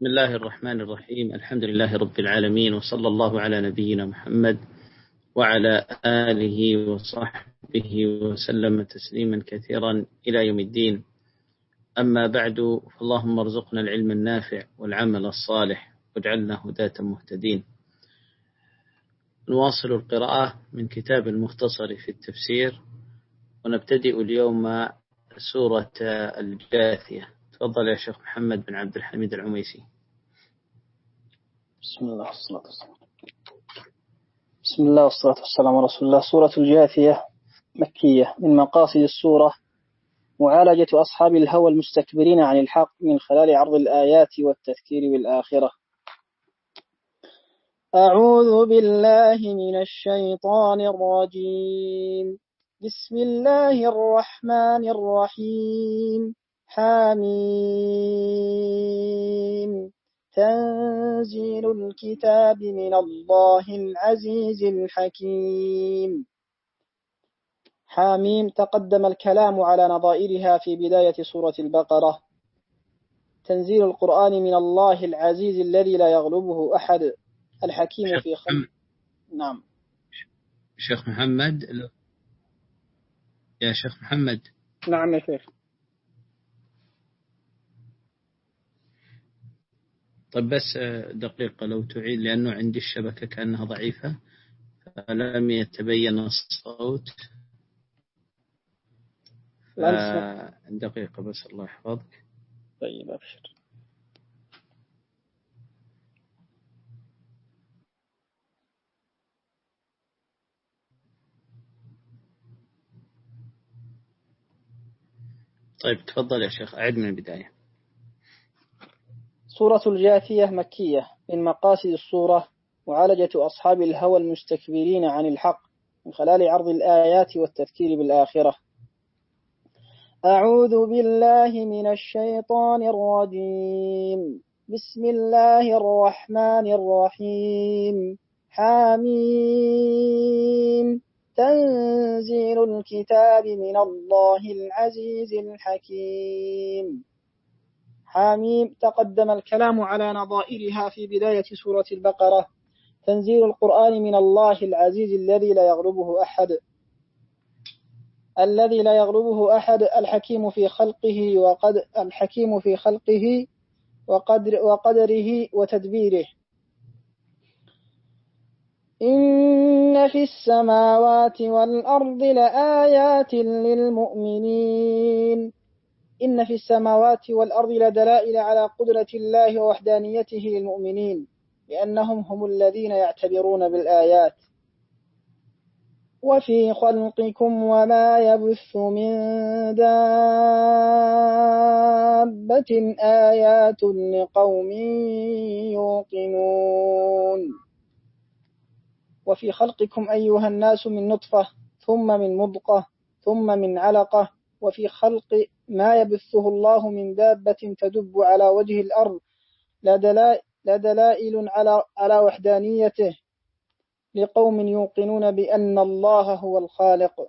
بسم الله الرحمن الرحيم. الحمد لله رب العالمين وصلى الله على نبينا محمد وعلى آله وصحبه وسلم تسليما كثيرا إلى يوم الدين. أما بعد فاللهم ارزقنا العلم النافع والعمل الصالح واجعلنا هداة مهتدين. نواصل القراءة من كتاب المختصر في التفسير ونبتدئ اليوم سورة الجاثية. تفضل يا شيخ محمد بن عبد الحميد العميسي. بسم الله والصلاة والسلام. بسم الله والصلاة والسلام على رسول الله. سورة الجاثية مكية من مقاصد السورة. معالجة أصحاب الهوى المستكبرين عن الحق من خلال عرض الآيات والتذكير بالآخرة. أعوذ بالله من الشيطان الرجيم. بسم الله الرحمن الرحيم. حميم. تنزيل الكتاب من الله العزيز الحكيم. حاميم تقدم الكلام على نظائرها في بداية سورة البقرة. تنزيل القرآن من الله العزيز الذي لا يغلبه أحد. الحكيم في خلق. نعم. شيخ محمد يا شيخ محمد. نعم يا شيخ. طيب بس دقيقة لو تعيد لأنه عندي الشبكة كأنها ضعيفة فلم يتبين الصوت. دقيقة بس الله يحفظك. طيب أبشر. طيب تفضل يا شيخ أعد من البداية. سورة الجاثية مكية من مقاصد السورة معالجة أصحاب الهوى المستكبرين عن الحق من خلال عرض الآيات والتذكير بالآخرة. أعوذ بالله من الشيطان الرجيم. بسم الله الرحمن الرحيم. حميم. تنزيل الكتاب من الله العزيز الحكيم. حاميم تقدم الكلام على نظائرها في بداية سورة البقرة. تنزيل القرآن من الله العزيز الذي لا يغلبه أحد. الذي لا يغلبه أحد الحكيم في خلقه وقد الحكيم في خلقه وقدر وقدره وتدبيره. إن في السماوات والأرض لآيات للمؤمنين. إن في السماوات والأرض لدلائل على قدرة الله ووحدانيته للمؤمنين لأنهم هم الذين يعتبرون بالآيات. وفي خلقكم وما يبث من دابة آيات لقوم يوقنون. وفي خلقكم أيها الناس من نطفة ثم من مضقة ثم من علقة وفي خلق ما يبثه الله من دابة تدب على وجه الأرض. لدلائل على على وحدانيته لقوم يوقنون بأن الله هو الخالق.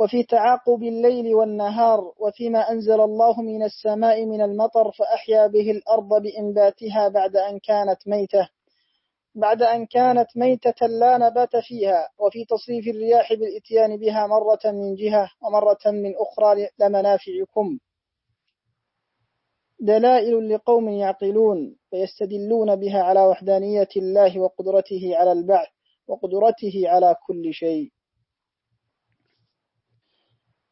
وفي تعاقب الليل والنهار وفيما أنزل الله من السماء من المطر فأحيا به الأرض بإنباتها بعد أن كانت ميتة. بعد أن كانت ميتة لا نبات فيها وفي تصريف الرياح بالإتيان بها مرة من جهة ومرة من أخرى لمنافعكم. دلائل لقوم يعقلون فيستدلون بها على وحدانية الله وقدرته على البعث وقدرته على كل شيء.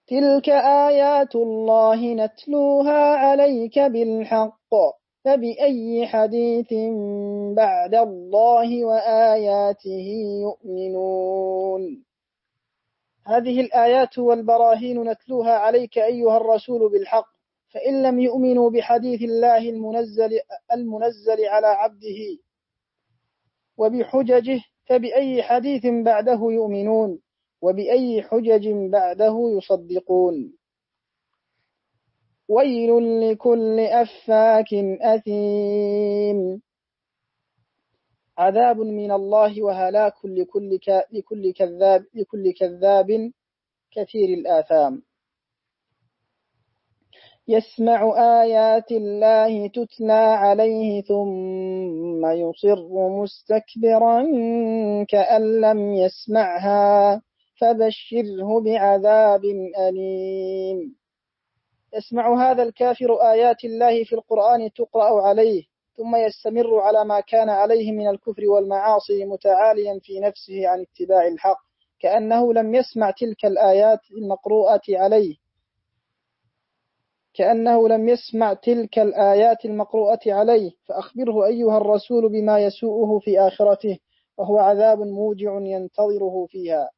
تلك آيات الله نتلوها عليك بالحق فبأي حديث بعد الله وآياته يؤمنون؟ هذه الآيات والبراهين نتلوها عليك أيها الرسول بالحق فإن لم يؤمنوا بحديث الله المنزل, المنزل على عبده وبحججه فبأي حديث بعده يؤمنون؟ وبأي حجج بعده يصدقون. ويل لكل أفاك أثيم. عذاب من الله وهلاك لكل لكل كذاب لكل كذاب كثير الآثام. يسمع آيات الله تتلى عليه ثم يصر مستكبرا كأن لم يسمعها. فبشره بعذاب أليم. يسمع هذا الكافر آيات الله في القرآن تقرأ عليه ثم يستمر على ما كان عليه من الكفر والمعاصي متعاليا في نفسه عن اتباع الحق كأنه لم يسمع تلك الآيات المقروءة عليه. كأنه لم يسمع تلك الآيات المقروءة عليه. فأخبره أيها الرسول بما يسوءه في آخرته وهو عذاب موجع ينتظره فيها.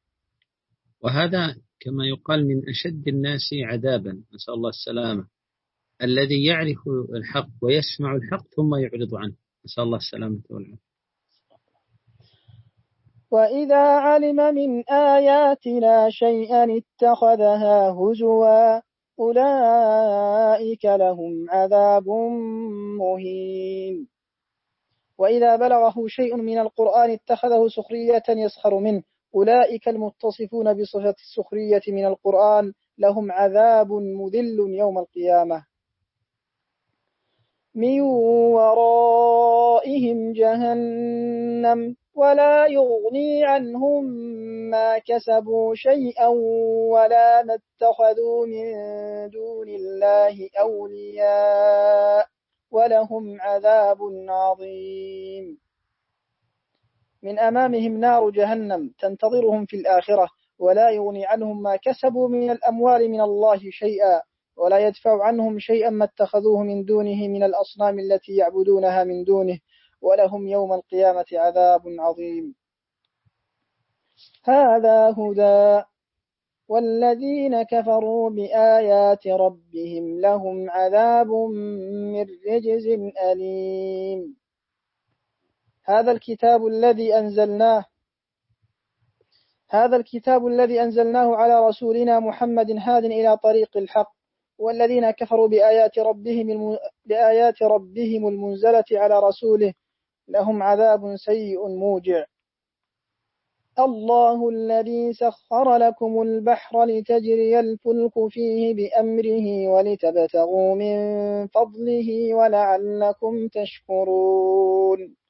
وهذا كما يقال من أشد الناس عذابا. نسأل الله السلامة. الذي يعرف الحق ويسمع الحق ثم يعرض عنه. نسأل الله السلامة والعافية. وإذا علم من آياتنا شيئا اتخذها هزوا أولئك لهم عذاب مهين. وإذا بلغه شيء من القرآن اتخذه سخرية يسخر منه. أولئك المتصفون بصفة السخرية من القرآن لهم عذاب مذل يوم القيامة. من ورائهم جهنم ولا يغني عنهم ما كسبوا شيئا ولا ما اتخذوا من دون الله أولياء ولهم عذاب عظيم. من أمامهم نار جهنم تنتظرهم في الآخرة ولا يغني عنهم ما كسبوا من الأموال من الله شيئا ولا يدفع عنهم شيئا ما اتخذوه من دونه من الأصنام التي يعبدونها من دونه ولهم يوم القيامة عذاب عظيم. هذا هدى والذين كفروا بآيات ربهم لهم عذاب من رجز أليم. هذا الكتاب الذي أنزلناه هذا الكتاب الذي أنزلناه على رسولنا محمد هاد إلى طريق الحق والذين كفروا بآيات ربهم الم... بآيات ربهم المنزلة على رسوله لهم عذاب سيء موجع. الله الذي سخر لكم البحر لتجري الفلك فيه بأمره ولتبتغوا من فضله ولعلكم تشكرون.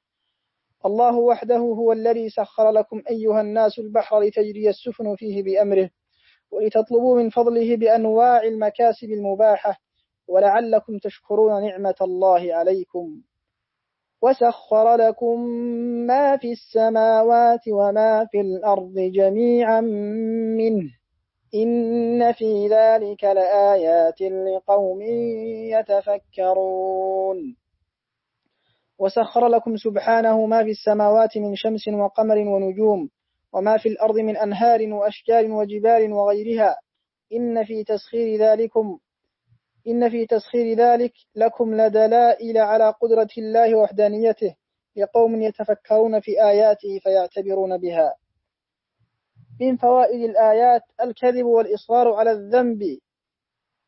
الله وحده هو الذي سخر لكم أيها الناس البحر لتجري السفن فيه بأمره ولتطلبوا من فضله بأنواع المكاسب المباحة ولعلكم تشكرون نعمة الله عليكم. وسخر لكم ما في السماوات وما في الأرض جميعا منه. إن في ذلك لآيات لقوم يتفكرون. وسخر لكم سبحانه ما في السماوات من شمس وقمر ونجوم وما في الأرض من أنهار وأشجار وجبال وغيرها. إن في تسخير ذلكم إن في تسخير ذلك لكم لدلائل على قدرة الله وحدانيته لقوم يتفكرون في آياته فيعتبرون بها. من فوائد الآيات الكذب والإصرار على الذنب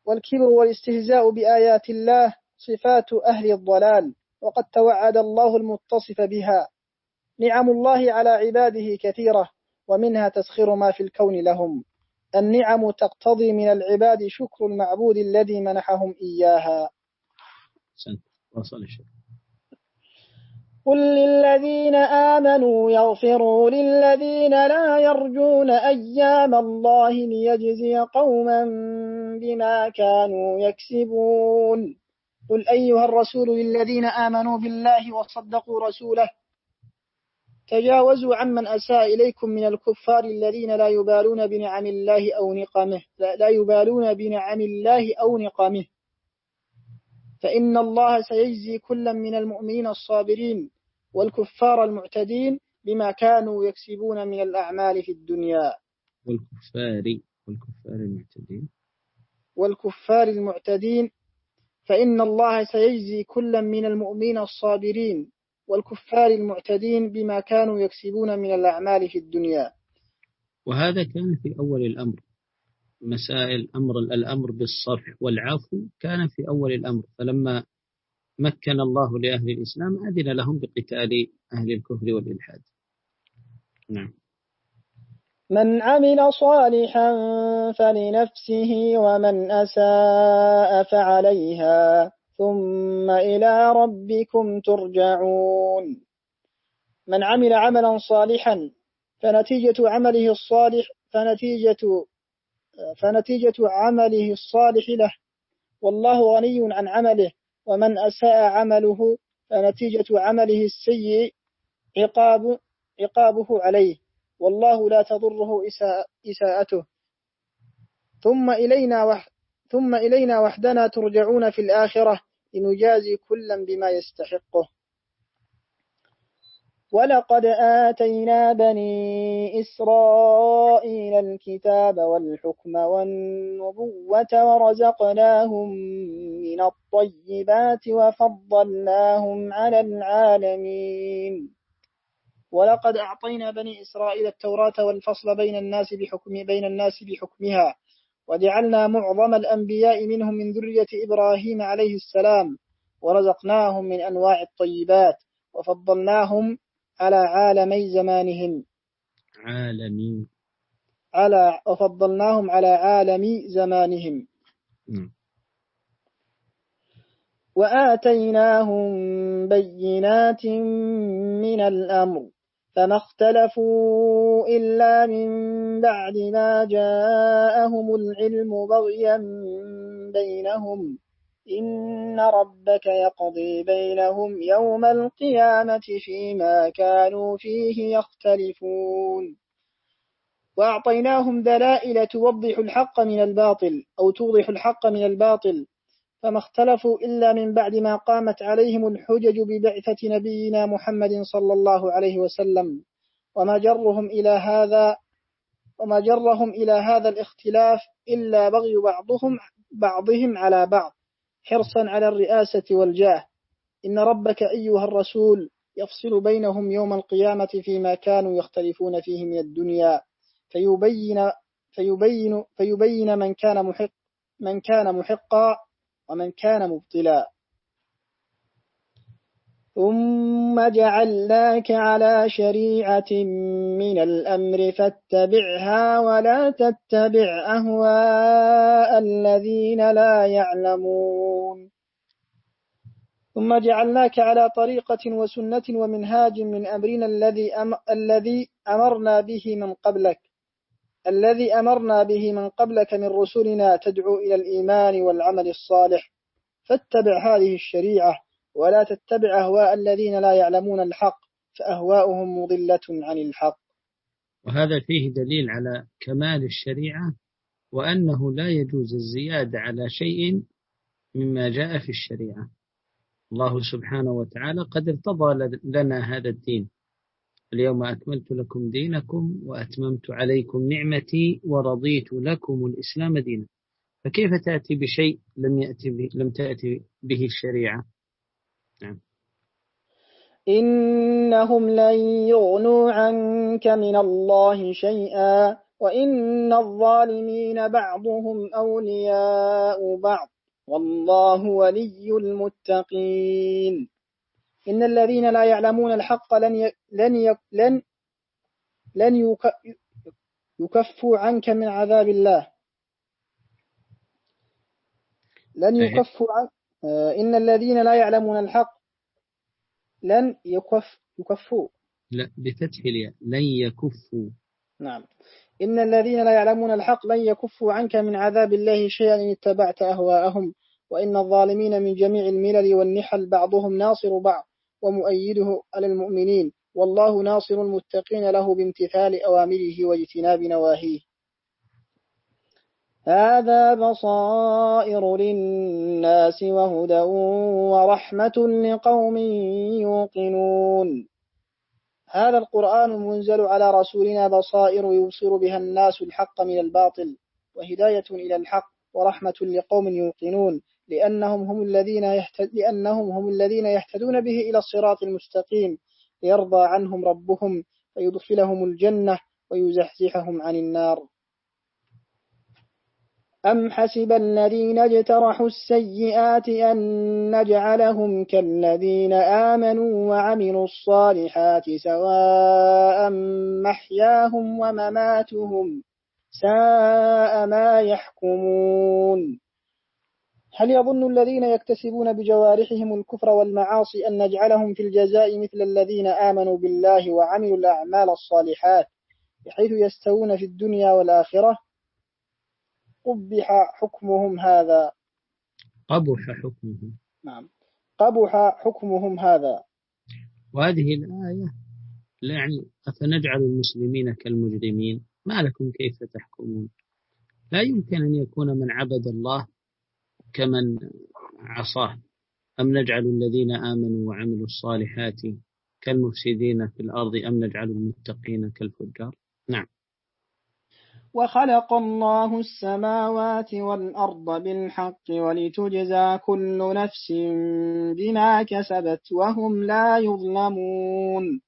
والكبر والاستهزاء بآيات الله صفات أهل الضلال. وقد توعد الله المتصف بها. نعم الله على عباده كثيرة ومنها تسخير ما في الكون لهم. النعم تقتضي من العباد شكر المعبود الذي منحهم إياها. قل للذين آمنوا يغفروا للذين لا يرجون أيام الله ليجزي قوما بما كانوا يكسبون. قل أيها الرسول للذين آمنوا بالله وصدقوا رسوله تجاوزوا عمن أساء إليكم من الكفار الذين لا يبالون بنعم الله أو نقمه لا, لا يبالون بنعم الله أو نقمه فإن الله سيجزي كلا من المؤمنين الصابرين والكفار المعتدين بما كانوا يكسبون من الأعمال في الدنيا والكفار والكفار المعتدين والكفار المعتدين فإن الله سيجزي كلا من المؤمنين الصابرين والكفار المعتدين بما كانوا يكسبون من الأعمال في الدنيا. وهذا كان في أول الأمر. مسائل أمر الأمر بالصفح والعفو كان في أول الأمر. فلما مكن الله لأهل الإسلام أذن لهم بقتال أهل الكفر والإلحاد. نعم. من عمل صالحا فلنفسه ومن أساء فعليها ثم إلى ربكم ترجعون. من عمل عملا صالحا فنتيجة عمله الصالح فنتيجة فنتيجة عمله الصالح له. والله غني عن عمله. ومن أساء عمله فنتيجة عمله السيء عقاب عقابه عليه. والله لا تضره إساءته. ثم إلينا وح ثم إلينا وحدنا ترجعون في الآخرة لنجازي كلا بما يستحقه. ولقد آتينا بني إسرائيل الكتاب والحكم والنبوة ورزقناهم من الطيبات وفضلناهم على العالمين. ولقد أعطينا بني إسرائيل التوراة والفصل بين الناس بحكم بين الناس بحكمها وجعلنا معظم الأنبياء منهم من ذرية إبراهيم عليه السلام ورزقناهم من أنواع الطيبات وفضلناهم على عالمي زمانهم. عالمي. على وفضلناهم على عالم زمانهم. م. وآتيناهم بينات من الأمر. فما اختلفوا إلا من بعد ما جاءهم العلم بغيا بينهم. إن ربك يقضي بينهم يوم القيامة فيما كانوا فيه يختلفون. وأعطيناهم دلائل توضح الحق من الباطل أو توضح الحق من الباطل. فما اختلفوا إلا من بعد ما قامت عليهم الحجج ببعثة نبينا محمد صلى الله عليه وسلم. وما جرهم إلى هذا وما جرهم إلى هذا الاختلاف إلا بغي بعضهم بعضهم على بعض حرصا على الرئاسة والجاه. إن ربك أيها الرسول يفصل بينهم يوم القيامة فيما كانوا يختلفون فيه من الدنيا. فيبين فيبين فيبين من كان محق من كان محقا ومن كان مبطلا. ثم جعلناك على شريعة من الأمر فاتبعها ولا تتبع أهواء الذين لا يعلمون. ثم جعلناك على طريقة وسنة ومنهاج من أمرنا الذي أم الذي أمرنا به من قبلك. الذي أمرنا به من قبلك من رسلنا تدعو إلى الإيمان والعمل الصالح. فاتبع هذه الشريعة ولا تتبع أهواء الذين لا يعلمون الحق فأهواؤهم مضلة عن الحق. وهذا فيه دليل على كمال الشريعة وأنه لا يجوز الزيادة على شيء مما جاء في الشريعة. الله سبحانه وتعالى قد ارتضى لنا هذا الدين. اليوم أكملت لكم دينكم وأتممت عليكم نعمتي ورضيت لكم الإسلام دينا. فكيف تأتي بشيء لم يأتي به لم تأتي به الشريعة؟ نعم. إنهم لن يغنوا عنك من الله شيئا وإن الظالمين بعضهم أولياء بعض. والله ولي المتقين. إن الذين لا يعلمون الحق لن ي... لن ي... لن لن يك... يكفوا عنك من عذاب الله. لن يكفوا عن إن الذين لا يعلمون الحق لن يكف يكفوا. لا بفتح الياء. لن يكفوا. نعم. إن الذين لا يعلمون الحق لن يكفوا عنك من عذاب الله شيئا إن اتبعت أهواءهم وإن الظالمين من جميع الملل والنحل بعضهم ناصر بعض. ومؤيده على المؤمنين والله ناصر المتقين له بامتثال أوامره واجتناب نواهيه. هذا بصائر للناس وهدى ورحمة لقوم يوقنون. هذا القرآن منزل على رسولنا بصائر يبصر بها الناس الحق من الباطل وهداية إلى الحق ورحمة لقوم يوقنون. لأنهم هم الذين لأنهم هم الذين يهتدون به إلى الصراط المستقيم ليرضى عنهم ربهم فيدخلهم الجنة ويزحزحهم عن النار. أم حسب الذين اجترحوا السيئات أن نجعلهم كالذين آمنوا وعملوا الصالحات سواء محياهم ومماتهم ساء ما يحكمون. هل يظن الذين يكتسبون بجوارحهم الكفر والمعاصي أن نجعلهم في الجزاء مثل الذين آمنوا بالله وعملوا الأعمال الصالحات بحيث يستوون في الدنيا والآخرة؟ قبح حكمهم هذا. قبح حكمهم. نعم. قبح حكمهم هذا. وهذه الآية يعني أفنجعل المسلمين كالمجرمين؟ ما لكم كيف تحكمون؟ لا يمكن أن يكون من عبد الله كمن عصاه. أم نجعل الذين آمنوا وعملوا الصالحات كالمفسدين في الأرض أم نجعل المتقين كالفجار؟ نعم. وخلق الله السماوات والأرض بالحق ولتجزى كل نفس بما كسبت وهم لا يظلمون.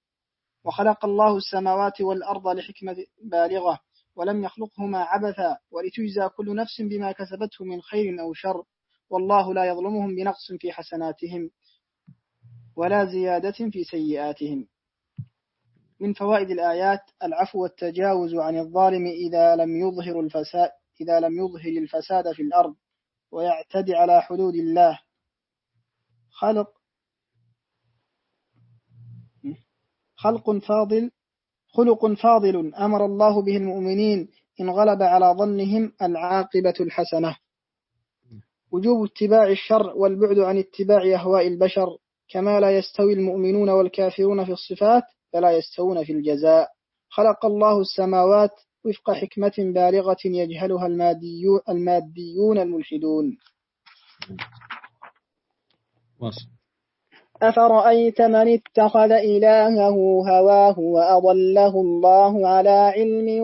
وخلق الله السماوات والأرض لحكمة بالغة ولم يخلقهما عبثا ولتجزى كل نفس بما كسبته من خير أو شر. والله لا يظلمهم بنقص في حسناتهم ولا زيادة في سيئاتهم. من فوائد الآيات العفو والتجاوز عن الظالم إذا لم يظهر الفساد إذا لم يظهر الفساد في الأرض ويعتدي على حدود الله. خلق خلق فاضل خلق فاضل أمر الله به المؤمنين إن غلب على ظنهم العاقبة الحسنة. وجوب اتباع الشر والبعد عن اتباع أهواء البشر كما لا يستوي المؤمنون والكافرون في الصفات فلا يستوون في الجزاء. خلق الله السماوات وفق حكمة بالغة يجهلها الماديون, الماديون الملحدون. أفرأيت من اتخذ إلهه هواه وأضله الله على علم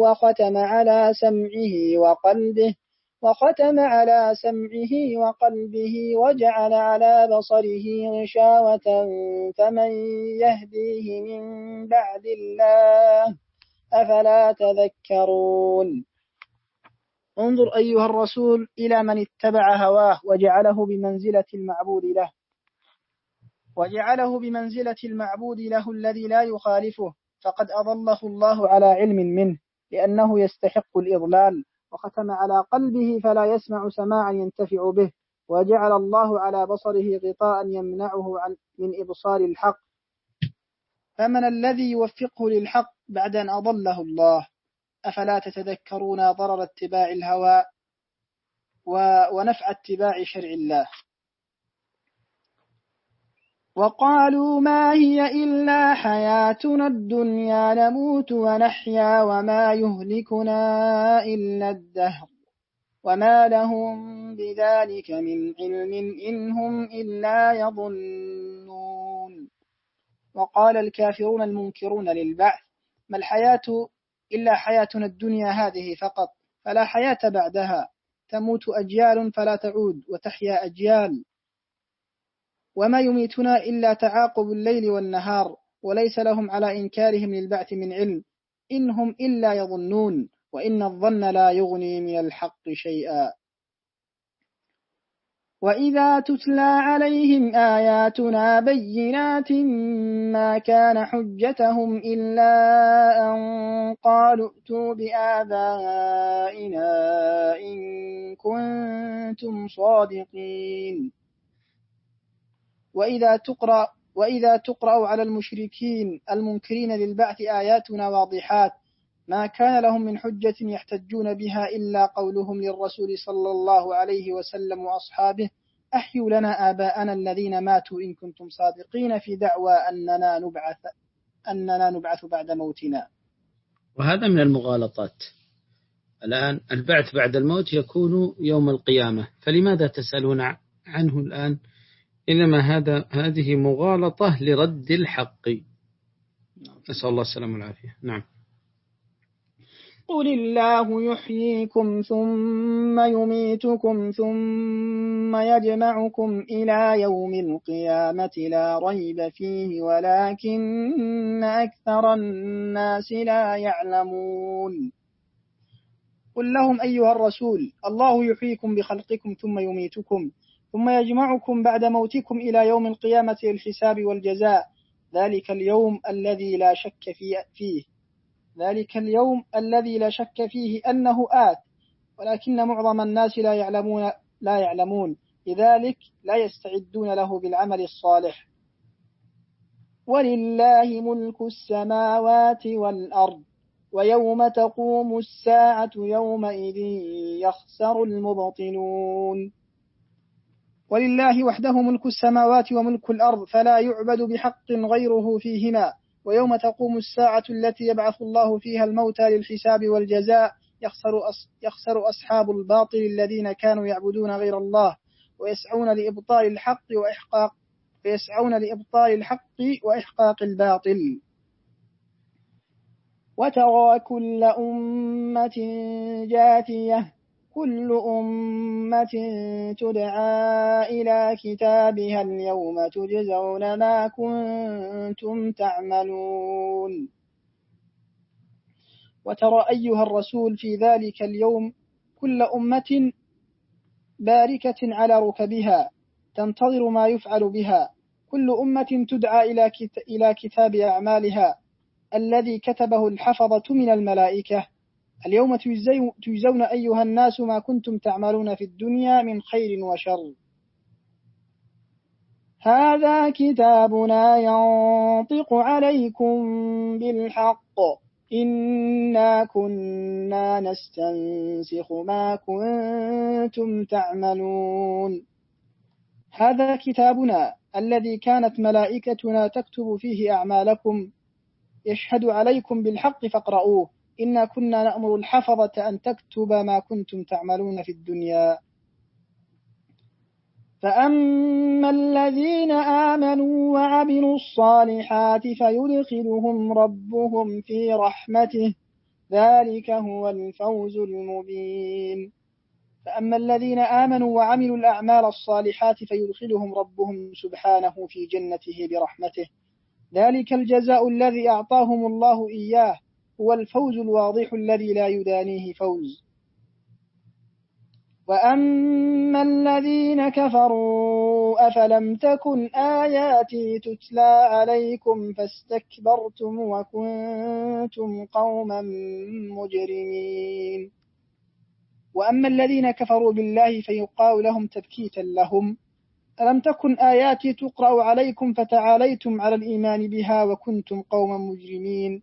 وختم على سمعه وقلبه وختم على سمعه وقلبه وجعل على بصره غشاوة فمن يهديه من بعد الله أفلا تذكرون؟ انظر أيها الرسول إلى من اتبع هواه وجعله بمنزلة المعبود له وجعله بمنزلة المعبود له الذي لا يخالفه فقد أضله الله على علم منه لأنه يستحق الإضلال. وختم على قلبه فلا يسمع سماعا ينتفع به. وجعل الله على بصره غطاء يمنعه عن من إبصار الحق. فمن الذي يوفقه للحق بعد أن أضله الله؟ أفلا تتذكرون ضرر اتباع الهوى ونفع اتباع شرع الله؟ وقالوا ما هي إلا حياتنا الدنيا نموت ونحيا وما يهلكنا إلا الدهر وما لهم بذلك من علم إن هم إلا يظنون. وقال الكافرون المنكرون للبعث ما الحياة إلا حياتنا الدنيا هذه فقط فلا حياة بعدها تموت أجيال فلا تعود وتحيا أجيال. وما يميتنا إلا تعاقب الليل والنهار وليس لهم على إنكارهم للبعث من علم إنهم إلا يظنون وإن الظن لا يغني من الحق شيئا. وإذا تتلى عليهم آياتنا بينات ما كان حجتهم إلا أن قالوا ائتوا بآبائنا إن كنتم صادقين. وإذا تقرأ وإذا تقرأ على المشركين المنكرين للبعث آياتنا واضحات ما كان لهم من حجة يحتجون بها إلا قولهم للرسول صلى الله عليه وسلم وأصحابه أحيوا لنا آباءنا الذين ماتوا إن كنتم صادقين في دعوى أننا نبعث أننا نبعث بعد موتنا. وهذا من المغالطات. الآن البعث بعد الموت يكون يوم القيامة فلماذا تسألون عنه الآن؟ إنما هذا هذه مغالطة لرد الحق. نسأل الله السلامة والعافية. نعم. قل الله يحييكم ثم يميتكم ثم يجمعكم إلى يوم القيامة لا ريب فيه ولكن أكثر الناس لا يعلمون. قل لهم أيها الرسول الله يحييكم بخلقكم ثم يميتكم. ثم يجمعكم بعد موتكم إلى يوم القيامة للحساب والجزاء. ذلك اليوم الذي لا شك فيه. ذلك اليوم الذي لا شك فيه أنه آت. ولكن معظم الناس لا يعلمون لا يعلمون. لذلك لا يستعدون له بالعمل الصالح. ولله ملك السماوات والأرض. ويوم تقوم الساعة يومئذ يخسر المبطلون. ولله وحده ملك السماوات وملك الأرض فلا يعبد بحق غيره فيهما. ويوم تقوم الساعة التي يبعث الله فيها الموتى للحساب والجزاء يخسر, أص يخسر أصحاب الباطل الذين كانوا يعبدون غير الله. ويسعون لإبطال الحق وإحقاق ويسعون لإبطال الحق وإحقاق الباطل. وترى كل أمة جاثية كل أمة تدعى إلى كتابها اليوم تجزون ما كنتم تعملون. وترى أيها الرسول في ذلك اليوم كل أمة باركة على ركبها تنتظر ما يفعل بها. كل أمة تدعى إلى كتاب أعمالها. الذي كتبه الحفظة من الملائكة. اليوم تجزون أيها الناس ما كنتم تعملون في الدنيا من خير وشر. هذا كتابنا ينطق عليكم بالحق. إنا كنا نستنسخ ما كنتم تعملون. هذا كتابنا الذي كانت ملائكتنا تكتب فيه أعمالكم. يشهد عليكم بالحق فاقرؤوه. إنا كنا نأمر الحفظة أن تكتب ما كنتم تعملون في الدنيا. فأما الذين آمنوا وعملوا الصالحات فيدخلهم ربهم في رحمته. ذلك هو الفوز المبين. فأما الذين آمنوا وعملوا الأعمال الصالحات فيدخلهم ربهم سبحانه في جنته برحمته. ذلك الجزاء الذي أعطاهم الله إياه. هو الفوز الواضح الذي لا يدانيه فوز. وأما الذين كفروا أفلم تكن آياتي تتلى عليكم فاستكبرتم وكنتم قوما مجرمين. وأما الذين كفروا بالله فيقال لهم تبكيتا لهم. ألم تكن آياتي تقرأ عليكم فتعاليتم على الإيمان بها وكنتم قوما مجرمين؟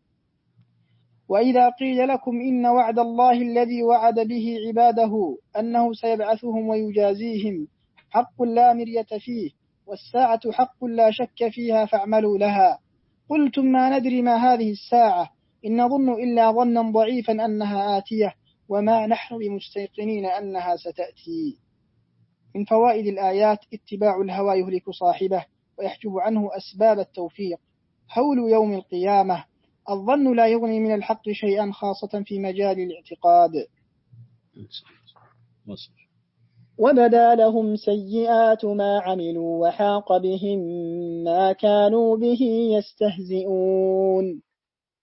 وإذا قيل لكم إن وعد الله الذي وعد به عباده أنه سيبعثهم ويجازيهم حق لا مرية فيه والساعة حق لا شك فيها فاعملوا لها. قلتم ما ندري ما هذه الساعة. إن نظن إلا ظنا ضعيفا أنها آتية وما نحن بمستيقنين أنها ستأتي. من فوائد الآيات اتباع الهوى يهلك صاحبه ويحجب عنه أسباب التوفيق. هول يوم القيامة. الظن لا يغني من الحق شيئا خاصة في مجال الاعتقاد. وبدا لهم سيئات ما عملوا وحاق بهم ما كانوا به يستهزئون.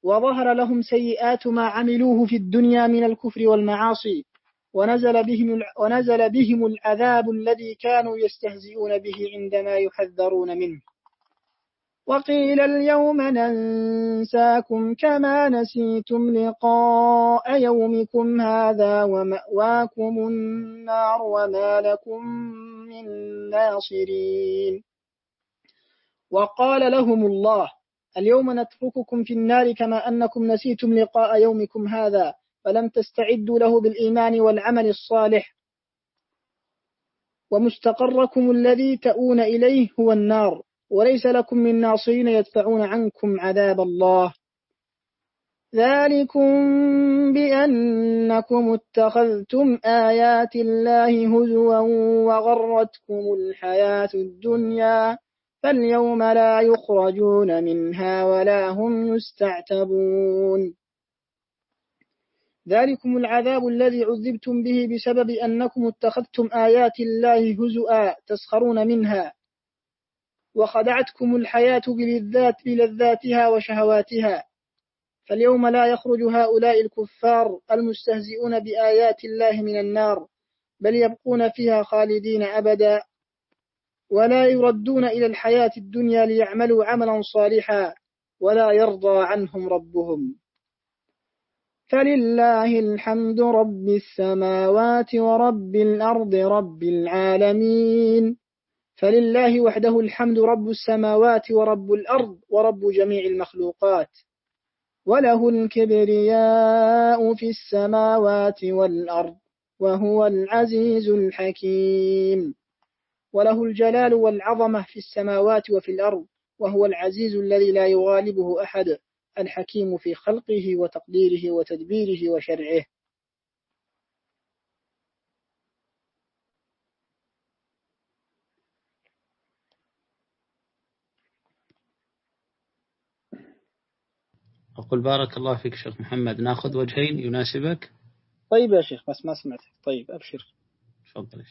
وظهر لهم سيئات ما عملوه في الدنيا من الكفر والمعاصي. ونزل بهم ونزل بهم العذاب الذي كانوا يستهزئون به عندما يحذرون منه. وقيل اليوم ننساكم كما نسيتم لقاء يومكم هذا ومأواكم النار وما لكم من ناصرين وقال لهم الله اليوم نترككم في النار كما أنكم نسيتم لقاء يومكم هذا فلم تستعدوا له بالإيمان والعمل الصالح ومستقركم الذي تؤون إليه هو النار وليس لكم من ناصرين يدفعون عنكم عذاب الله. ذلكم بأنكم اتخذتم آيات الله هزوا وغرتكم الحياة الدنيا فاليوم لا يخرجون منها ولا هم يستعتبون. ذلكم العذاب الذي عذبتم به بسبب أنكم اتخذتم آيات الله هزؤا تسخرون منها. وخدعتكم الحياة بلذات بلذاتها وشهواتها. فاليوم لا يخرج هؤلاء الكفار المستهزئون بآيات الله من النار بل يبقون فيها خالدين أبدا. ولا يردون إلى الحياة الدنيا ليعملوا عملا صالحا ولا يرضى عنهم ربهم. فلله الحمد رب السماوات ورب الأرض رب العالمين. فلله وحده الحمد رب السماوات ورب الأرض ورب جميع المخلوقات. وله الكبرياء في السماوات والأرض وهو العزيز الحكيم. وله الجلال والعظمة في السماوات وفي الأرض وهو العزيز الذي لا يغالبه أحد الحكيم في خلقه وتقديره وتدبيره وشرعه. أقول بارك الله فيك شيخ محمد. ناخذ وجهين يناسبك؟ طيب يا شيخ بس ما سمعت طيب أبشر. تفضل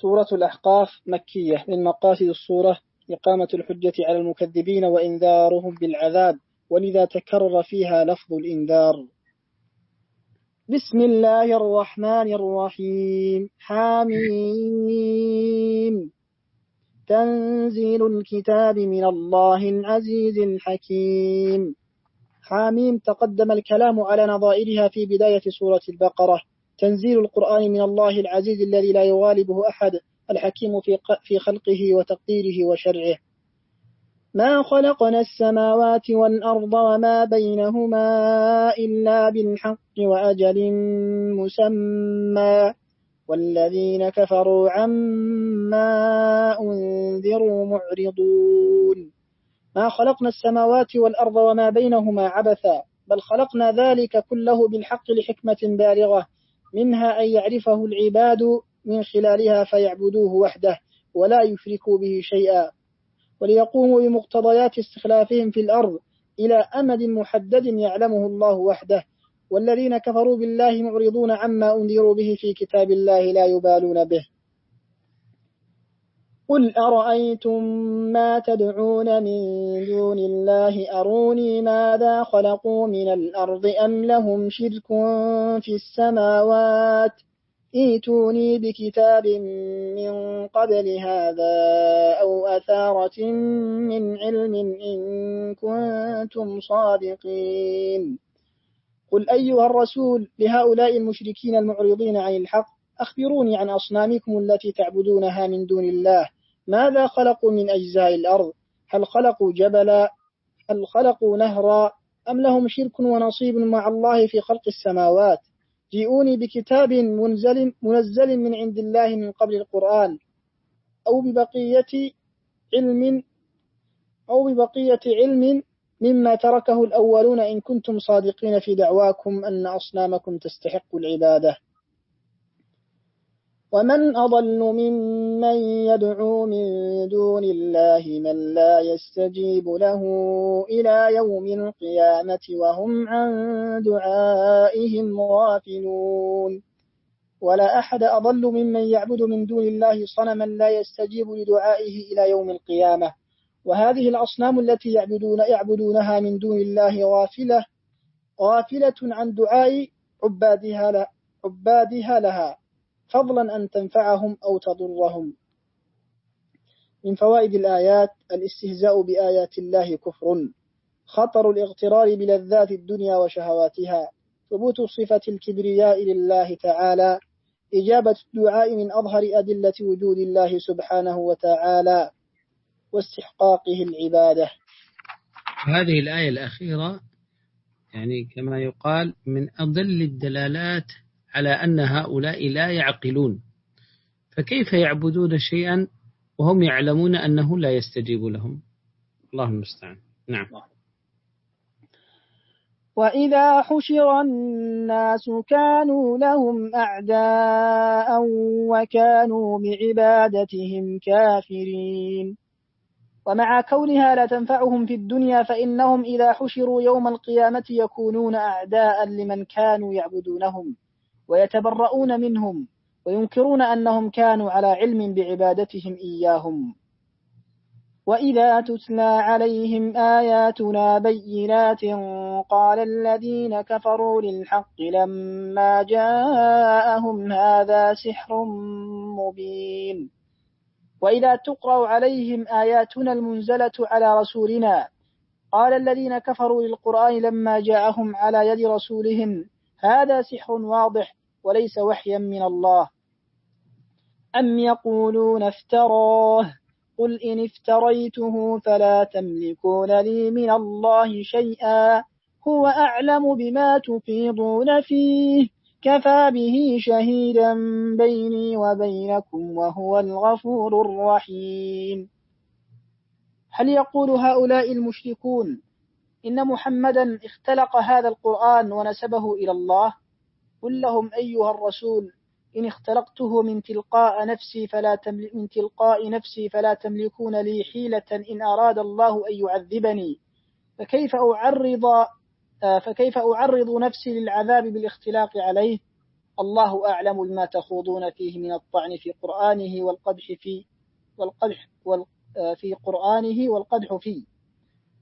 سورة الأحقاف مكية. من مقاصد الصورة إقامة الحجة على المكذبين وإنذارهم بالعذاب ولذا تكرر فيها لفظ الإنذار. بسم الله الرحمن الرحيم. حاميم تنزيل الكتاب من الله العزيز الحكيم. حاميم تقدم الكلام على نظائرها في بداية سورة البقرة. تنزيل القرآن من الله العزيز الذي لا يغالبه أحد الحكيم في خلقه وتقديره وشرعه. ما خلقنا السماوات والأرض وما بينهما إلا بالحق وأجل مسمى. والذين كفروا عما أنذروا معرضون. ما خلقنا السماوات والأرض وما بينهما عبثا بل خلقنا ذلك كله بالحق لحكمة بالغة منها أن يعرفه العباد من خلالها فيعبدوه وحده ولا يشركوا به شيئا. وليقوموا بمقتضيات استخلافهم في الأرض إلى أمد محدد يعلمه الله وحده والذين كفروا بالله معرضون عما أنذروا به في كتاب الله لا يبالون به. قل أرأيتم ما تدعون من دون الله؟ أروني ماذا خلقوا من الأرض أم لهم شرك في السماوات؟ ائتوني بكتاب من قبل هذا أو أثارة من علم إن كنتم صادقين. قل أيها الرسول لهؤلاء المشركين المعرضين عن الحق أخبروني عن أصنامكم التي تعبدونها من دون الله. ماذا خلقوا من أجزاء الأرض؟ هل خلقوا جبلا؟ هل خلقوا نهرا؟ أم لهم شرك ونصيب مع الله في خلق السماوات؟ جيئوني بكتاب منزل, منزل من عند الله من قبل القرآن أو ببقية علم أو ببقية علم مما تركه الأولون إن كنتم صادقين في دعواكم أن أصنامكم تستحق العبادة. ومن أضل ممن يدعو من دون الله من لا يستجيب له إلى يوم القيامة وهم عن دعائهم غافلون. ولا أحد أضل ممن يعبد من دون الله صنما لا يستجيب لدعائه إلى يوم القيامة. وهذه الأصنام التي يعبدون يعبدونها من دون الله غافلة غافلة عن دعاء عبادها عبادها لها فضلا أن تنفعهم أو تضرهم. من فوائد الآيات الاستهزاء بآيات الله كفر خطر الاغترار بلذات الدنيا وشهواتها ثبوت صفة الكبرياء لله تعالى إجابة الدعاء من أظهر أدلة وجود الله سبحانه وتعالى. واستحقاقه العبادة. هذه الآية الأخيرة يعني كما يقال من أضل الدلالات على أن هؤلاء لا يعقلون. فكيف يعبدون شيئا وهم يعلمون أنه لا يستجيب لهم؟ الله المستعان. نعم. وإذا حشر الناس كانوا لهم أعداء وكانوا بعبادتهم كافرين. ومع كونها لا تنفعهم في الدنيا فإنهم إذا حشروا يوم القيامة يكونون أعداء لمن كانوا يعبدونهم ويتبرؤون منهم وينكرون أنهم كانوا على علم بعبادتهم إياهم. وإذا تتلى عليهم آياتنا بينات قال الذين كفروا للحق لما جاءهم هذا سحر مبين. وإذا تقرأ عليهم آياتنا المنزلة على رسولنا. قال الذين كفروا للقرآن لما جاءهم على يد رسولهم هذا سحر واضح وليس وحيا من الله. أم يقولون افتراه؟ قل إن افتريته فلا تملكون لي من الله شيئا هو أعلم بما تفيضون فيه. كفى به شهيدا بيني وبينكم وهو الغفور الرحيم. هل يقول هؤلاء المشركون إن محمدا اختلق هذا القرآن ونسبه إلى الله؟ قل لهم أيها الرسول إن اختلقته من تلقاء نفسي فلا من تلقاء نفسي فلا تملكون لي حيلة إن أراد الله أن يعذبني. فكيف أعرض فكيف أعرض نفسي للعذاب بالاختلاق عليه؟ الله أعلم بما تخوضون فيه من الطعن في قرآنه والقدح في والقدح في قرآنه والقدح فيه.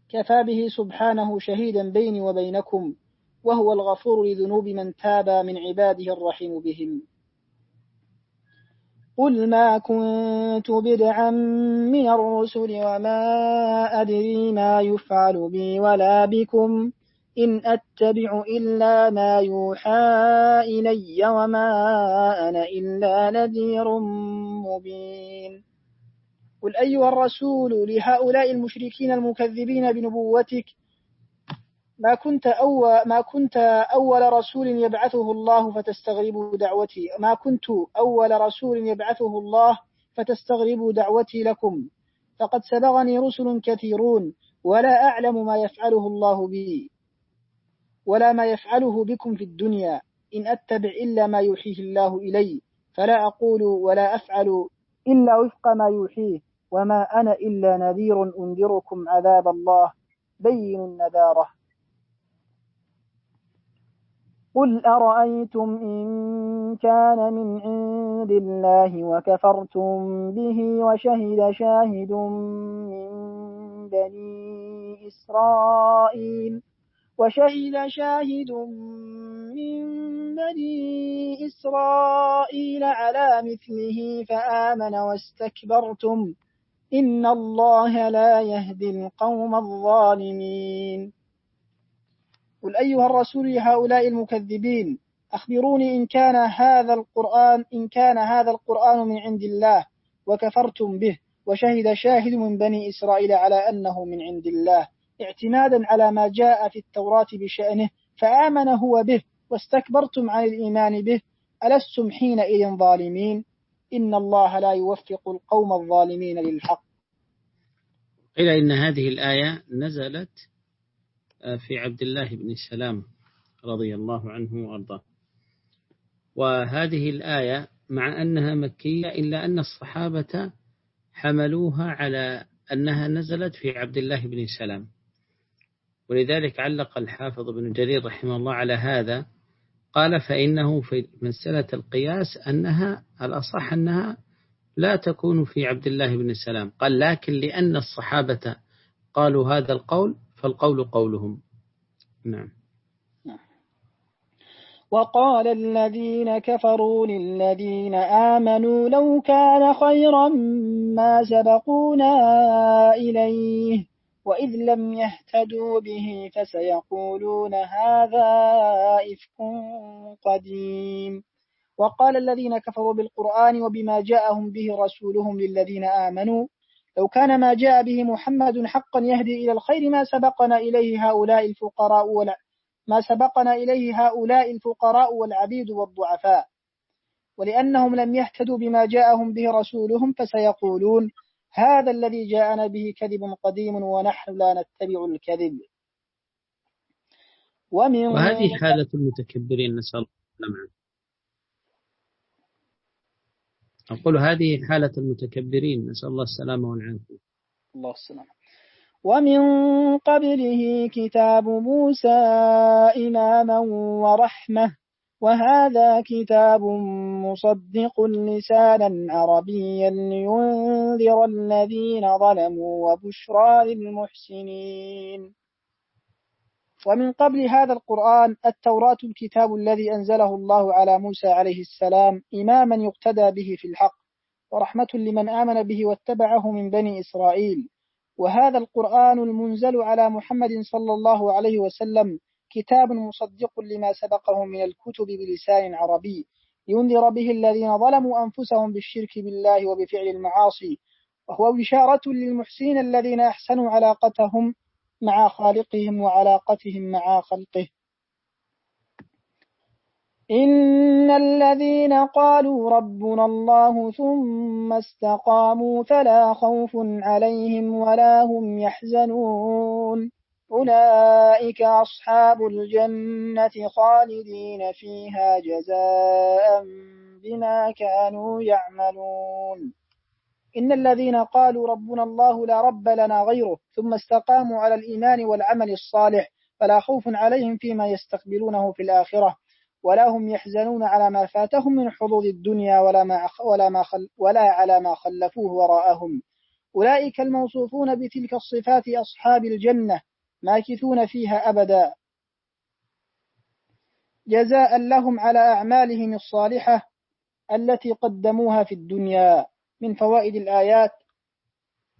كفى به سبحانه شهيدا بيني وبينكم وهو الغفور لذنوب من تاب من عباده الرحيم بهم. قل ما كنت بدعا من الرسل وما أدري ما يفعل بي ولا بكم. إن أتبع إلا ما يوحى إلي وما أنا إلا نذير مبين. قل أيها الرسول لهؤلاء المشركين المكذبين بنبوتك ما كنت أول ما كنت أول رسول يبعثه الله فتستغربوا دعوتي. ما كنت أول رسول يبعثه الله فتستغربوا دعوتي لكم. فقد سبغني رسل كثيرون ولا أعلم ما يفعله الله بي. ولا ما يفعله بكم في الدنيا إن أتبع إلا ما يوحيه الله إلي فلا أقول ولا أفعل إلا وفق ما يوحيه وما أنا إلا نذير أنذركم عذاب الله. بين النذارة. قل أرأيتم إن كان من عند الله وكفرتم به وشهد شاهد من بني إسرائيل؟ وشهد شاهد من بني إسرائيل على مثله فآمن واستكبرتم. إن الله لا يهدي القوم الظالمين. قل أيها الرسول هؤلاء المكذبين أخبروني إن كان هذا القرآن إن كان هذا القرآن من عند الله وكفرتم به وشهد شاهد من بني إسرائيل على أنه من عند الله. اعتمادا على ما جاء في التوراة بشأنه فآمن هو به واستكبرتم عن الإيمان به ألستم حينئذ ظالمين؟ إن الله لا يوفق القوم الظالمين للحق. قيل إن هذه الآية نزلت في عبد الله بن سلام رضي الله عنه وأرضاه. وهذه الآية مع أنها مكية إلا أن الصحابة حملوها على أنها نزلت في عبد الله بن سلام. ولذلك علق الحافظ بن جرير رحمه الله على هذا قال فإنه في مسألة القياس أنها الأصح أنها لا تكون في عبد الله بن سلام. قال لكن لأن الصحابة قالوا هذا القول فالقول قولهم. نعم. وقال الذين كفروا للذين آمنوا لو كان خيرا ما سبقونا إليه. وإذ لم يهتدوا به فسيقولون هذا إفك قديم وقال الذين كفروا بالقرآن وبما جاءهم به رسولهم للذين آمنوا لو كان ما جاء به محمد حقا يهدي إلى الخير ما سبقنا إليه هؤلاء الفقراء ما سبقنا إليه هؤلاء الفقراء والعبيد والضعفاء ولأنهم لم يهتدوا بما جاءهم به رسولهم فسيقولون هذا الذي جاءنا به كذب قديم ونحن لا نتبع الكذب. ومن وهذه حالة المتكبرين نسأل الله السلامة أقول هذه حالة المتكبرين نسأل الله السلامة والعافية. الله السلامة ومن قبله كتاب موسى إماما ورحمة. وهذا كتاب مصدق لسانا عربيا لينذر الذين ظلموا وبشرى للمحسنين. ومن قبل هذا القرآن التوراة الكتاب الذي أنزله الله على موسى عليه السلام إماما يقتدى به في الحق ورحمة لمن آمن به واتبعه من بني إسرائيل. وهذا القرآن المنزل على محمد صلى الله عليه وسلم كتاب مصدق لما سبقه من الكتب بلسان عربي ينذر به الذين ظلموا أنفسهم بالشرك بالله وبفعل المعاصي وهو بشارة للمحسنين الذين أحسنوا علاقتهم مع خالقهم وعلاقتهم مع خلقه. إن الذين قالوا ربنا الله ثم استقاموا فلا خوف عليهم ولا هم يحزنون. أولئك أصحاب الجنة خالدين فيها جزاء بما كانوا يعملون. إن الذين قالوا ربنا الله لا رب لنا غيره ثم استقاموا على الإيمان والعمل الصالح فلا خوف عليهم فيما يستقبلونه في الآخرة ولا هم يحزنون على ما فاتهم من حظوظ الدنيا ولا ما ولا ما خل ولا على ما خلفوه وراءهم. أولئك الموصوفون بتلك الصفات أصحاب الجنة ماكثون فيها أبدا. جزاء لهم على أعمالهم الصالحة التي قدموها في الدنيا من فوائد الآيات.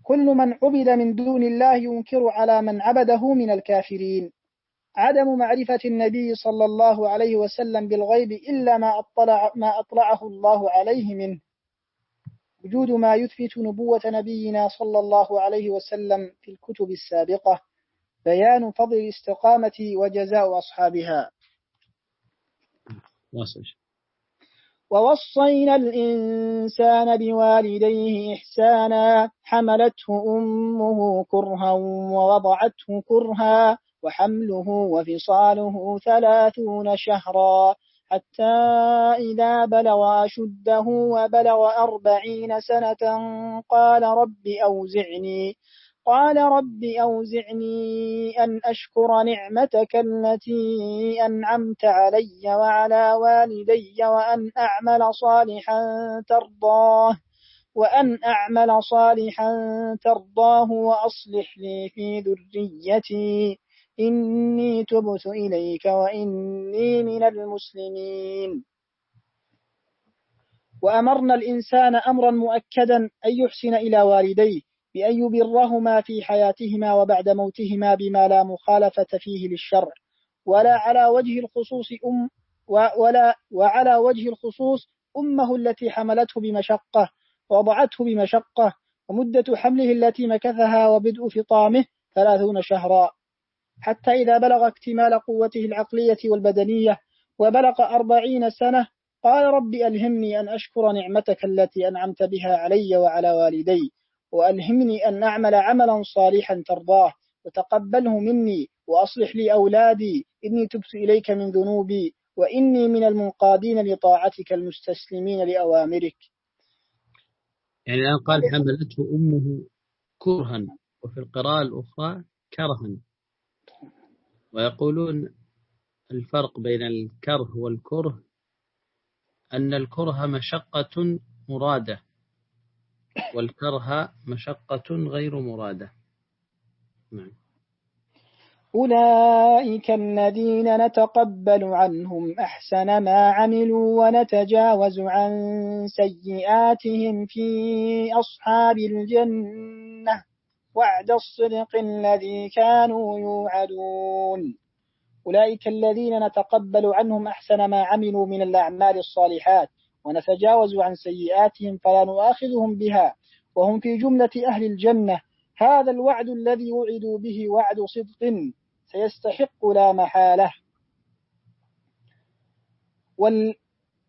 كل من عبد من دون الله ينكر على من عبده من الكافرين. عدم معرفة النبي صلى الله عليه وسلم بالغيب إلا ما أطلع ما أطلعه الله عليه منه. وجود ما يثبت نبوة نبينا صلى الله عليه وسلم في الكتب السابقة. بيان فضل الاستقامة وجزاء أصحابها. ووصينا الإنسان بوالديه إحسانا حملته أمه كرها ووضعته كرها وحمله وفصاله ثلاثون شهرا حتى إذا بلغ أشده وبلغ أربعين سنة قال رب أوزعني. قال رب أوزعني أن أشكر نعمتك التي أنعمت علي وعلى والدي وأن أعمل صالحا ترضاه وأن أعمل صالحا ترضاه وأصلح لي في ذريتي. إني تبت إليك وإني من المسلمين. وأمرنا الإنسان أمرا مؤكدا أن يحسن إلى والديه. بأن يبرهما في حياتهما وبعد موتهما بما لا مخالفة فيه للشرع ولا على وجه الخصوص أم ولا وعلى وجه الخصوص أمه التي حملته بمشقة ووضعته بمشقة ومدة حمله التي مكثها وبدء فطامه ثلاثون شهرا. حتى إذا بلغ اكتمال قوته العقلية والبدنية وبلغ أربعين سنة قال رب ألهمني أن أشكر نعمتك التي أنعمت بها علي وعلى والدي. وألهمني أن أعمل عملا صالحا ترضاه وتقبله مني وأصلح لي أولادي. إني تبت إليك من ذنوبي وإني من المنقادين لطاعتك المستسلمين لأوامرك. يعني الآن قال حملته أمه كرها وفي القراءة الأخرى كرها. ويقولون الفرق بين الكره والكره أن الكره مشقة مرادة. والكره مشقة غير مرادة. نعم. أولئك الذين نتقبل عنهم أحسن ما عملوا ونتجاوز عن سيئاتهم في أصحاب الجنة وعد الصدق الذي كانوا يوعدون. أولئك الذين نتقبل عنهم أحسن ما عملوا من الأعمال الصالحات ونتجاوز عن سيئاتهم فلا نؤاخذهم بها. وهم في جملة أهل الجنة. هذا الوعد الذي وعدوا به وعد صدق. سيستحق لا محالة.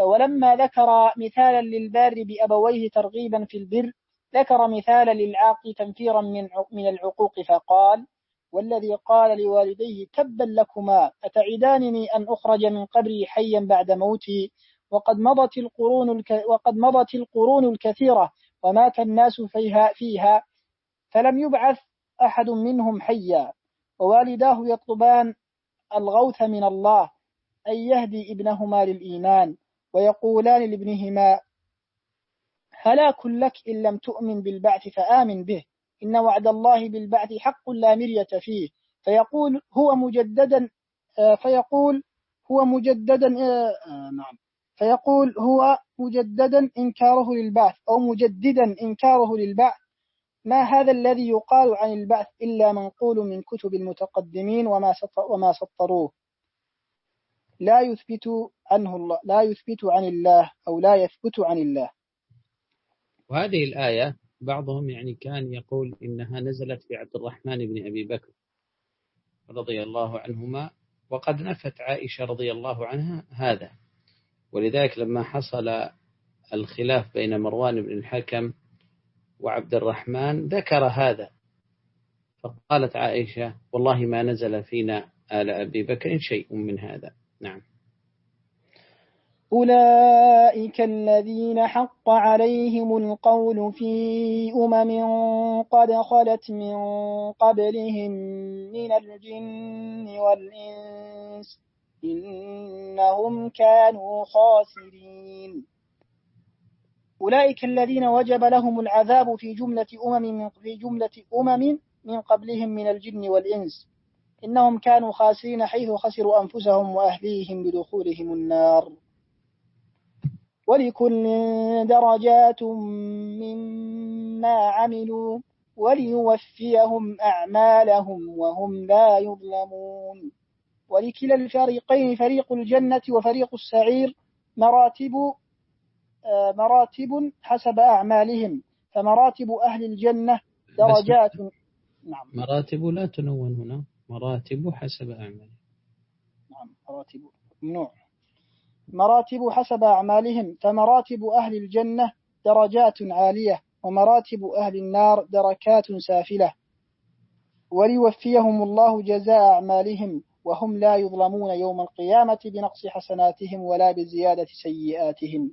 ولما ذكر مثالا للبار بأبويه ترغيبا في البر ذكر مثالا للعاق تنفيرا من من العقوق فقال والذي قال لوالديه تبا لكما أتعدانني أن أخرج من قبري حيا بعد موتي؟ وقد مضت القرون الك... وقد مضت القرون الكثيرة ومات الناس فيها فيها فلم يبعث أحد منهم حيا. ووالداه يطلبان الغوث من الله أن يهدي ابنهما للإيمان ويقولان لابنهما هلاك لك إن لم تؤمن بالبعث فآمن به إن وعد الله بالبعث حق لا مرية فيه. فيقول هو مجددا فيقول هو مجددا نعم. فيقول هو مجددا إنكاره للبعث أو مجددا إنكاره للبعث. ما هذا الذي يقال عن البعث إلا منقول من كتب المتقدمين وما وما سطروه. لا يثبت عنه الله لا يثبت عن الله أو لا يثبت عن الله. وهذه الآية بعضهم يعني كان يقول إنها نزلت في عبد الرحمن بن أبي بكر رضي الله عنهما وقد نفت عائشة رضي الله عنها هذا. ولذلك لما حصل الخلاف بين مروان بن الحكم وعبد الرحمن ذكر هذا. فقالت عائشة والله ما نزل فينا آل أبي بكر شيء من هذا. نعم. أولئك الذين حق عليهم القول في أمم قد خلت من قبلهم من الجن والإنس إنهم كانوا خاسرين. أولئك الذين وجب لهم العذاب في جملة أمم في جملة أمم من قبلهم من الجن والإنس. إنهم كانوا خاسرين حيث خسروا أنفسهم وأهليهم بدخولهم النار. ولكل درجات مما عملوا وليوفيهم أعمالهم وهم لا يظلمون. ولكلا الفريقين فريق الجنة وفريق السعير مراتب مراتب حسب أعمالهم فمراتب أهل الجنة درجات. نعم. مراتب لا تنون هنا. مراتب حسب أعمالهم. نعم مراتب ممنوع مراتب حسب أعمالهم فمراتب أهل الجنة درجات عالية ومراتب أهل النار دركات سافلة. وليوفيهم الله جزاء أعمالهم وهم لا يظلمون يوم القيامة بنقص حسناتهم ولا بزيادة سيئاتهم.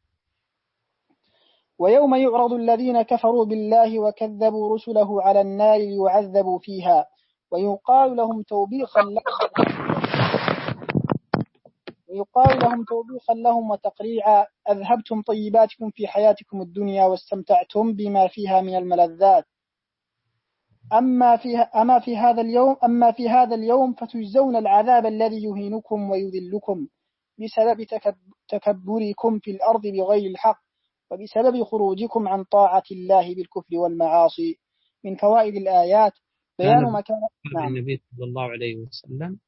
ويوم يعرض الذين كفروا بالله وكذبوا رسله على النار ليعذبوا فيها. ويقال لهم توبيخا لهم ويقال لهم توبيخا لهم وتقريعا. أذهبتم طيباتكم في حياتكم الدنيا واستمتعتم بما فيها من الملذات. أما في أما في هذا اليوم أما في هذا اليوم فتجزون العذاب الذي يهينكم ويذلكم بسبب تكبركم في الأرض بغير الحق. وبسبب خروجكم عن طاعة الله بالكفر والمعاصي من فوائد الآيات بيان مكان نعم. النبي صلى الله عليه وسلم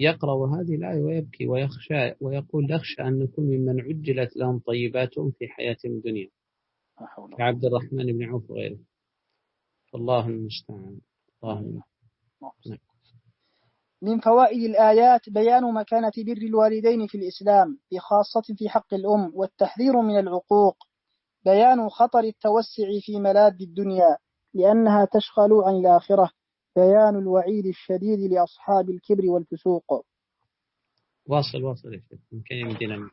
يقرأ هذه الآية ويبكي ويخشى ويقول يخشى أن نكون ممن عجلت لهم طيباتهم في حياتهم الدنيا. كعبد الرحمن بن عوف وغيره. الله المستعان. الله المستعان. من فوائد الآيات بيان مكانة بر الوالدين في الإسلام بخاصة في حق الأم والتحذير من العقوق. بيان خطر التوسع في ملاذ الدنيا لأنها تشغل عن الآخرة. بيان الوعيد الشديد لأصحاب الكبر والفسوق. واصل واصل يا شيخ. يمكن يمدينا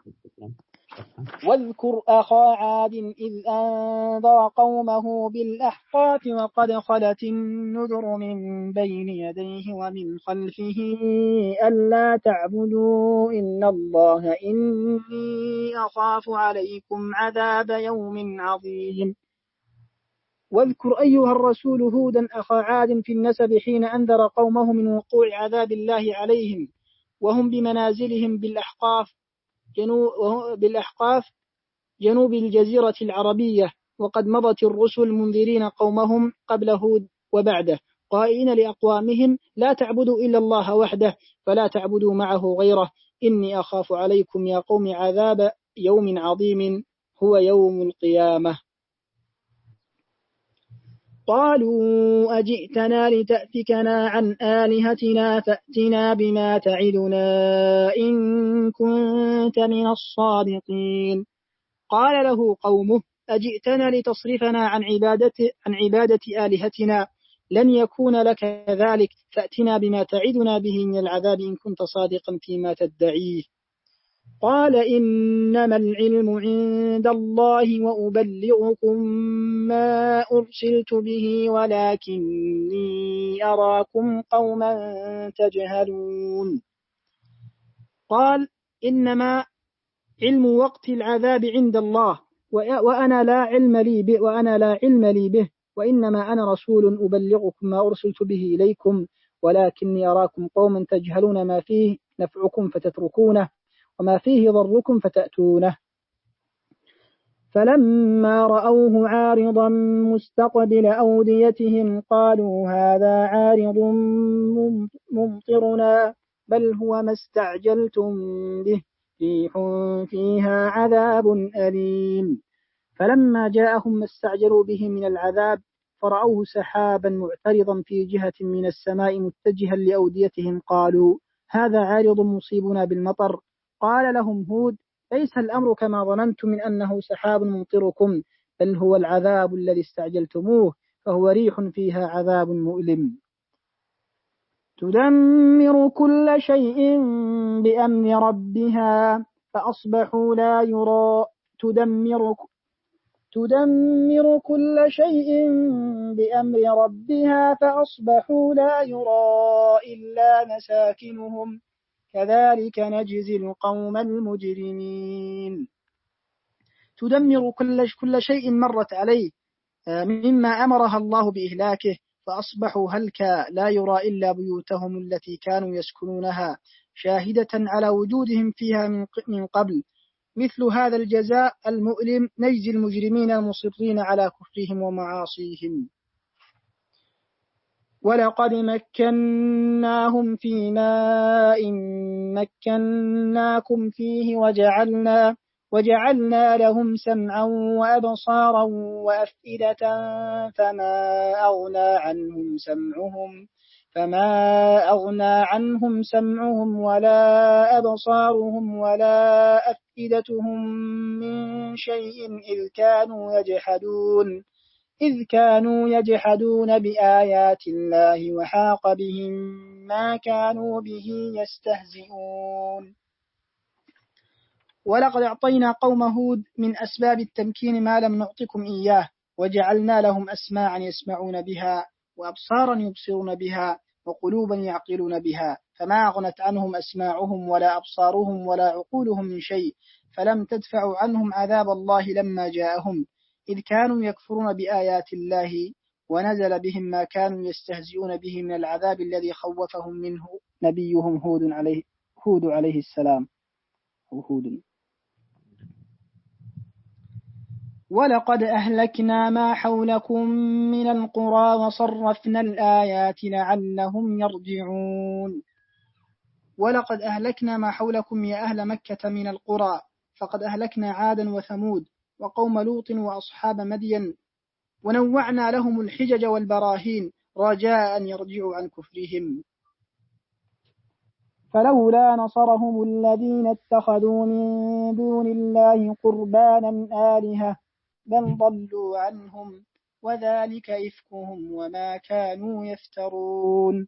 واذكر أخا عاد إذ أنذر قومه بالأحقاف وقد خلت النذر من بين يديه ومن خلفه ألا تعبدوا إلا الله إني أخاف عليكم عذاب يوم عظيم. واذكر أيها الرسول هودا أخا عاد في النسب حين أنذر قومه من وقوع عذاب الله عليهم وهم بمنازلهم بالأحقاف جنوب بالأحقاف جنوب الجزيرة العربية وقد مضت الرسل منذرين قومهم قبل هود وبعده قائلين لأقوامهم لا تعبدوا إلا الله وحده فلا تعبدوا معه غيره إني أخاف عليكم يا قوم عذاب يوم عظيم هو يوم القيامة. قالوا أجئتنا لتأفكنا عن آلهتنا فأتنا بما تعدنا إن كنت من الصادقين. قال له قومه أجئتنا لتصرفنا عن عبادة, عن عبادة آلهتنا لن يكون لك ذلك فأتنا بما تعدنا به من العذاب إن كنت صادقا فيما تدعيه. قال إنما العلم عند الله وأبلغكم ما أرسلت به ولكني أراكم قوما تجهلون. قال إنما علم وقت العذاب عند الله وأنا لا علم لي به وأنا لا علم لي به وإنما أنا رسول أبلغكم ما أرسلت به إليكم ولكني أراكم قوما تجهلون ما فيه نفعكم فتتركونه. وما فيه ضركم فتأتونه. فلما رأوه عارضا مستقبل أوديتهم قالوا هذا عارض ممطرنا بل هو ما استعجلتم به. ريح فيها عذاب أليم. فلما جاءهم ما استعجلوا به من العذاب فرأوه سحابا معترضا في جهة من السماء متجها لأوديتهم قالوا هذا عارض مصيبنا بالمطر. قال لهم هود ليس الأمر كما ظننتم من أنه سحاب ممطركم بل هو العذاب الذي استعجلتموه فهو ريح فيها عذاب مؤلم. تدمر كل شيء بأمر ربها فأصبحوا لا يرى. تدمر تدمر كل شيء بأمر ربها فأصبحوا لا يرى إلا مساكنهم. كذلك نجزي القوم المجرمين. تدمر كل كل شيء مرت عليه آه، مما أمرها الله بإهلاكه فأصبحوا هلكا لا يرى إلا بيوتهم التي كانوا يسكنونها شاهدة على وجودهم فيها من قبل. مثل هذا الجزاء المؤلم نجزي المجرمين المصرين على كفرهم ومعاصيهم. ولقد مكناهم في ماء مكناكم فيه وجعلنا وجعلنا لهم سمعا وأبصارا وأفئدة فما أغنى عنهم سمعهم فما أغنى عنهم سمعهم ولا أبصارهم ولا أفئدتهم من شيء إذ كانوا يجحدون إذ كانوا يجحدون بآيات الله وحاق بهم ما كانوا به يستهزئون. ولقد أعطينا قوم هود من أسباب التمكين ما لم نعطكم إياه وجعلنا لهم أسماعا يسمعون بها وأبصارا يبصرون بها وقلوبا يعقلون بها فما أغنت عنهم أسماعهم ولا أبصارهم ولا عقولهم من شيء فلم تدفع عنهم عذاب الله لما جاءهم. إذ كانوا يكفرون بآيات الله ونزل بهم ما كانوا يستهزئون به من العذاب الذي خوفهم منه نبيهم هود عليه هود عليه السلام. أو هود. ولقد أهلكنا ما حولكم من القرى وصرفنا الآيات لعلهم يرجعون. ولقد أهلكنا ما حولكم يا أهل مكة من القرى فقد أهلكنا عادا وثمود. وقوم لوط وأصحاب مدين ونوعنا لهم الحجج والبراهين رجاء أن يرجعوا عن كفرهم. فلولا نصرهم الذين اتخذوا من دون الله قربانا آلهة بل ضلوا عنهم وذلك إفكهم وما كانوا يفترون.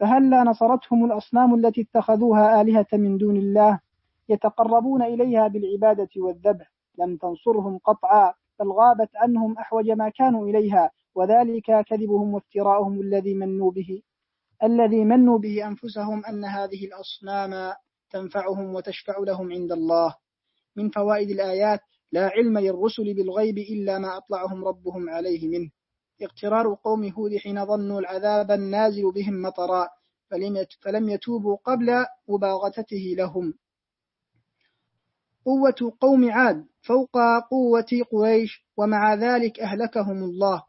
فهلا نصرتهم الأصنام التي اتخذوها آلهة من دون الله يتقربون إليها بالعبادة والذبح لم تنصرهم قطعا بل غابت عنهم أحوج ما كانوا إليها وذلك كذبهم وافتراءهم الذي منوا به الذي منوا به أنفسهم أن هذه الأصنام تنفعهم وتشفع لهم عند الله. من فوائد الآيات لا علم للرسل بالغيب إلا ما أطلعهم ربهم عليه منه. اغترار قوم هود حين ظنوا العذاب النازل بهم مطرا فلم يتوبوا قبل مباغتته لهم. قوة قوم عاد فوق قوة قريش ومع ذلك أهلكهم الله.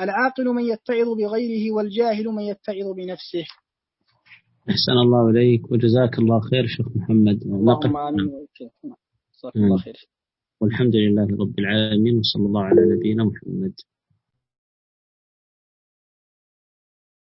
العاقل من يتعظ بغيره والجاهل من يتعظ بنفسه. أحسن الله إليك وجزاك الله خير شيخ محمد. اللهم آمين. الله خير والحمد لله رب العالمين وصلى الله على نبينا محمد.